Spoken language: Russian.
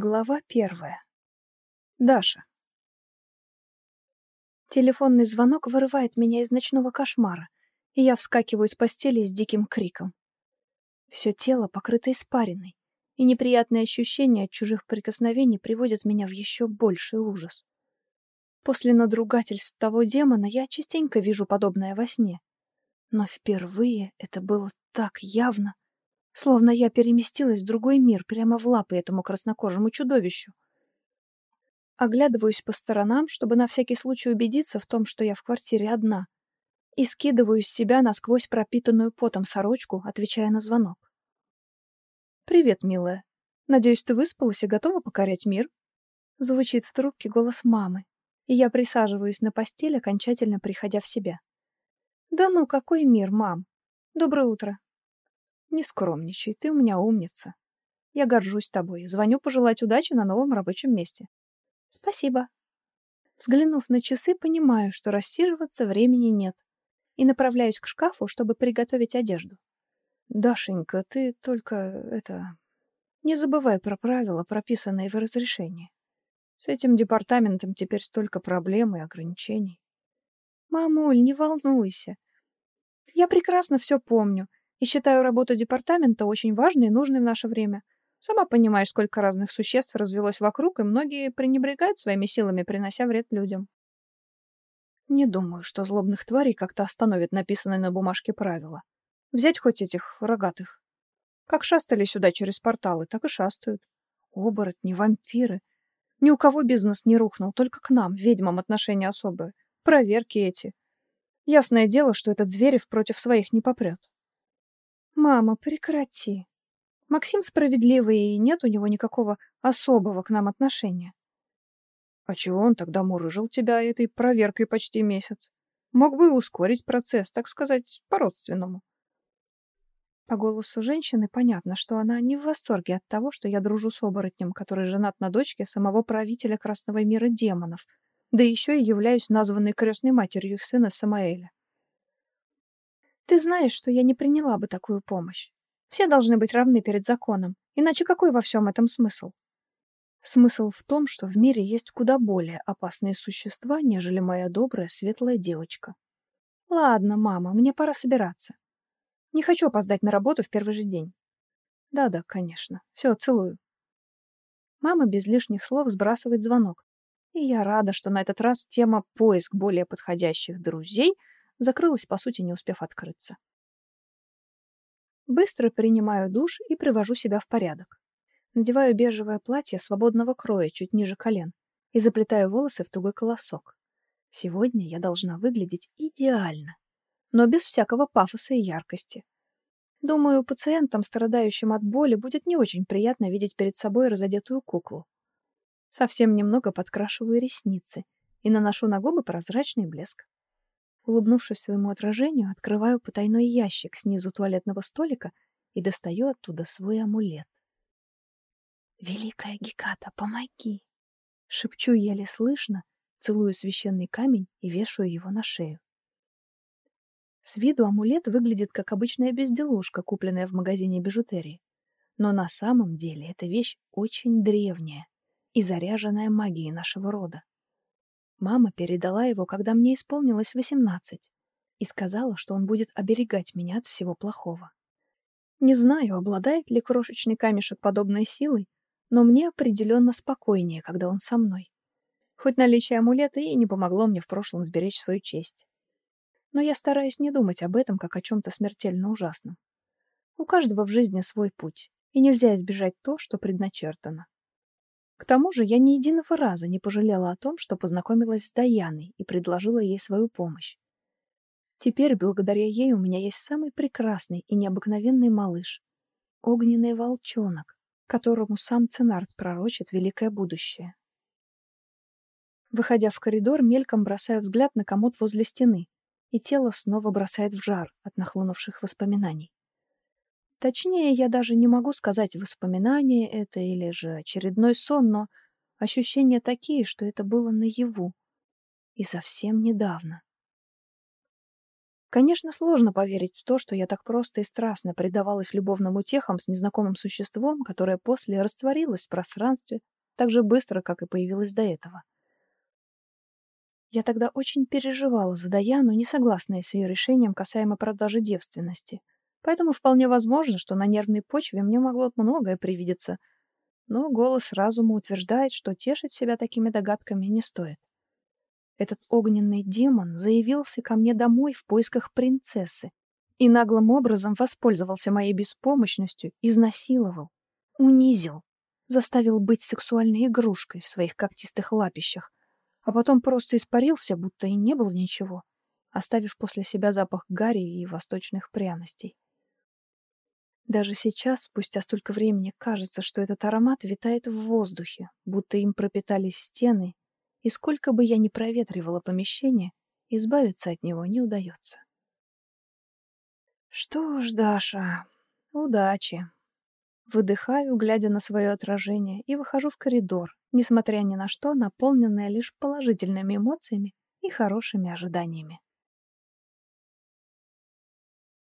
Глава первая. Даша. Телефонный звонок вырывает меня из ночного кошмара, и я вскакиваю с постели с диким криком. Все тело покрыто испариной, и неприятные ощущения от чужих прикосновений приводят меня в еще больший ужас. После надругательств того демона я частенько вижу подобное во сне. Но впервые это было так явно, словно я переместилась в другой мир прямо в лапы этому краснокожему чудовищу. Оглядываюсь по сторонам, чтобы на всякий случай убедиться в том, что я в квартире одна, и скидываю с себя насквозь пропитанную потом сорочку, отвечая на звонок. «Привет, милая. Надеюсь, ты выспалась и готова покорять мир?» Звучит в трубке голос мамы, и я присаживаюсь на постель, окончательно приходя в себя. «Да ну, какой мир, мам? Доброе утро. Не скромничай, ты у меня умница. Я горжусь тобой. Звоню пожелать удачи на новом рабочем месте. Спасибо. Взглянув на часы, понимаю, что рассиживаться времени нет, и направляюсь к шкафу, чтобы приготовить одежду. Дашенька, ты только это не забывай про правила, прописанные в разрешении. С этим департаментом теперь столько проблем и ограничений. Мамуль, не волнуйся. Я прекрасно все помню и считаю работу департамента очень важной и нужной в наше время. Сама понимаешь, сколько разных существ развелось вокруг, и многие пренебрегают своими силами, принося вред людям. Не думаю, что злобных тварей как-то остановит написанные на бумажке правила. Взять хоть этих рогатых. Как шастали сюда через порталы, так и шастают. Оборотни, вампиры. Ни у кого бизнес не рухнул, только к нам, ведьмам, отношения особые. Проверки эти. Ясное дело, что этот Зверев против своих не попрет. Мама, прекрати. Максим справедливый, и нет у него никакого особого к нам отношения. А чего он тогда мурыжил тебя этой проверкой почти месяц? Мог бы и ускорить процесс, так сказать, по-родственному. По голосу женщины понятно, что она не в восторге от того, что я дружу с оборотнем, который женат на дочке самого правителя Красного мира демонов, да еще и являюсь названной крестной матерью их сына Самаэля. Ты знаешь, что я не приняла бы такую помощь. Все должны быть равны перед законом, иначе какой во всем этом смысл? Смысл в том, что в мире есть куда более опасные существа, нежели моя добрая светлая девочка. Ладно, мама, мне пора собираться. Не хочу опоздать на работу в первый же день. Да-да, конечно. Все, целую. Мама без лишних слов сбрасывает звонок. И я рада, что на этот раз тема поиск более подходящих друзей закрылась, по сути, не успев открыться. Быстро принимаю душ и привожу себя в порядок. Надеваю бежевое платье свободного кроя чуть ниже колен и заплетаю волосы в тугой колосок. Сегодня я должна выглядеть идеально, но без всякого пафоса и яркости. Думаю, пациентам, страдающим от боли, будет не очень приятно видеть перед собой разодетую куклу. Совсем немного подкрашиваю ресницы и наношу на губы прозрачный блеск. Улыбнувшись своему отражению, открываю потайной ящик снизу туалетного столика и достаю оттуда свой амулет. «Великая Геката, помоги!» Шепчу еле слышно, целую священный камень и вешаю его на шею. С виду амулет выглядит как обычная безделушка, купленная в магазине бижутерии. Но на самом деле эта вещь очень древняя и заряженная магией нашего рода. Мама передала его, когда мне исполнилось восемнадцать, и сказала, что он будет оберегать меня от всего плохого. Не знаю, обладает ли крошечный камешек подобной силой, но мне определенно спокойнее, когда он со мной. Хоть наличие амулета и не помогло мне в прошлом сберечь свою честь. Но я стараюсь не думать об этом как о чем-то смертельно ужасном. У каждого в жизни свой путь, и нельзя избежать то, что предначертано. К тому же я ни единого раза не пожалела о том, что познакомилась с Даяной и предложила ей свою помощь. Теперь, благодаря ей, у меня есть самый прекрасный и необыкновенный малыш — огненный волчонок, которому сам Ценарт пророчит великое будущее. Выходя в коридор, мельком бросаю взгляд на комод возле стены, и тело снова бросает в жар от нахлынувших воспоминаний. Точнее, я даже не могу сказать, воспоминание это или же очередной сон, но ощущения такие, что это было наяву. И совсем недавно. Конечно, сложно поверить в то, что я так просто и страстно предавалась любовным утехам с незнакомым существом, которое после растворилось в пространстве так же быстро, как и появилось до этого. Я тогда очень переживала за Даяну, не согласная с ее решением касаемо продажи девственности. Поэтому вполне возможно, что на нервной почве мне могло многое привидеться. Но голос разума утверждает, что тешить себя такими догадками не стоит. Этот огненный демон заявился ко мне домой в поисках принцессы и наглым образом воспользовался моей беспомощностью, изнасиловал, унизил, заставил быть сексуальной игрушкой в своих когтистых лапищах, а потом просто испарился, будто и не было ничего, оставив после себя запах гари и восточных пряностей. Даже сейчас, спустя столько времени, кажется, что этот аромат витает в воздухе, будто им пропитались стены и сколько бы я ни проветривала помещение, избавиться от него не удается. Что ж, Даша, удачи. Выдыхаю, глядя на свое отражение, и выхожу в коридор, несмотря ни на что, наполненная лишь положительными эмоциями и хорошими ожиданиями.